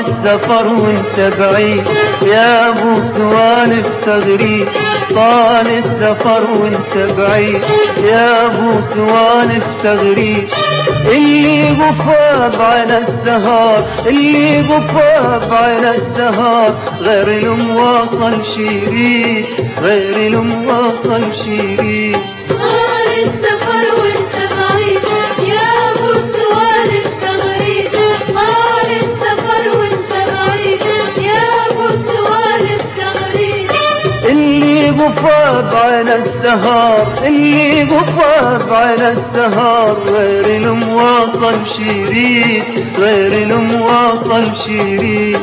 السفر وانت بعيد. يا أبو سوالف تغريب طال السفر وانت بعيد. يا أبو سوالف تغريب اللي غفاب على السهار. اللي غفاب على السهار. غير المواصل شيرين غير المواصل شيرين غفاب على السهار اللي غفاب على السهار. غير المواصل شيرين غير المواصل شيرين.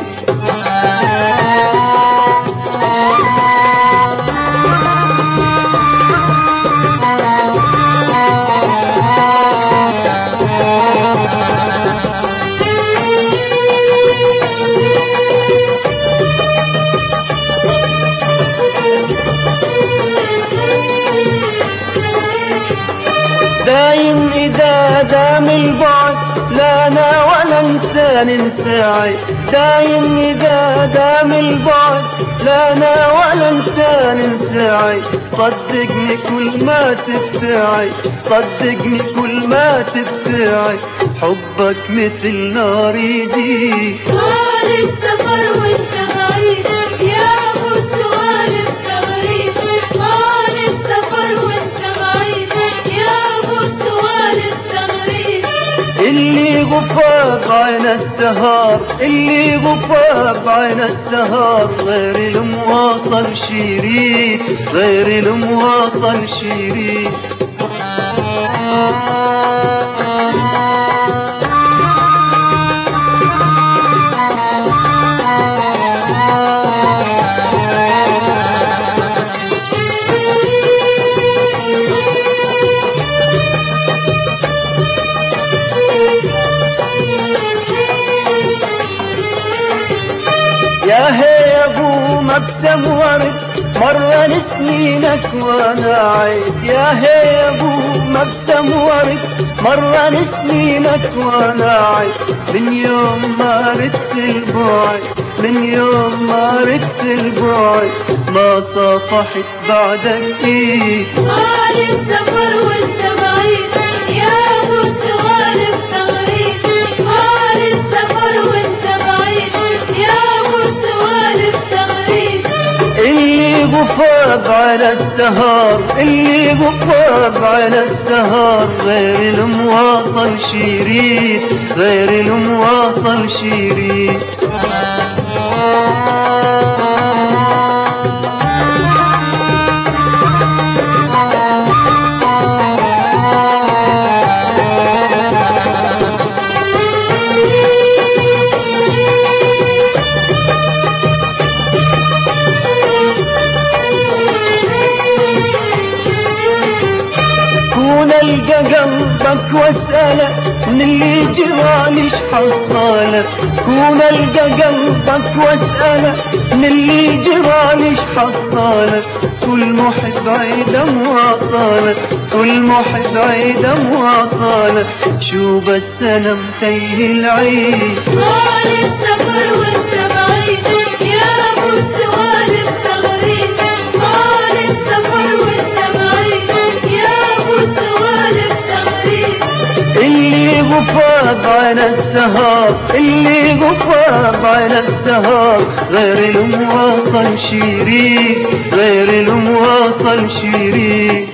دايم إذا دام البعد لا أنا ولا أنت ننساعي دايم إذا دام البعد لا أنا ولا أنت ننساعي صدقني كل ما تبتاعي صدقني كل ما تبتاعي حبك مثل نار يزيد. طال السفر وانت بعيد. غفاب عين السهار اللي غفاب عين السهار. غير المواصل شيرين غير المواصل شيرين ابو مبسم ورد مرة سنينك وأنا عيد يا هي يا أبو مبسم ورد مرة سنينك وأنا عيد من يوم ما ردت البعد من يوم ما ردت البعد ما صافحت بعدك ايد طال السفر غفاب على السهار اللي غفاب على السهار غير المواصل شيرين غير المواصل شيرين. القى قلبك واسأله من اللي جرالي حصاله كون القى قلبك واسأله من اللي جرالي حصاله كل محب عيد مواصله كل محب عيد مواصله شو بس أنا متيه العيد. غفاب على السهار اللي غفاب على السهار غير المواصل شيرين غير المواصل شيرين.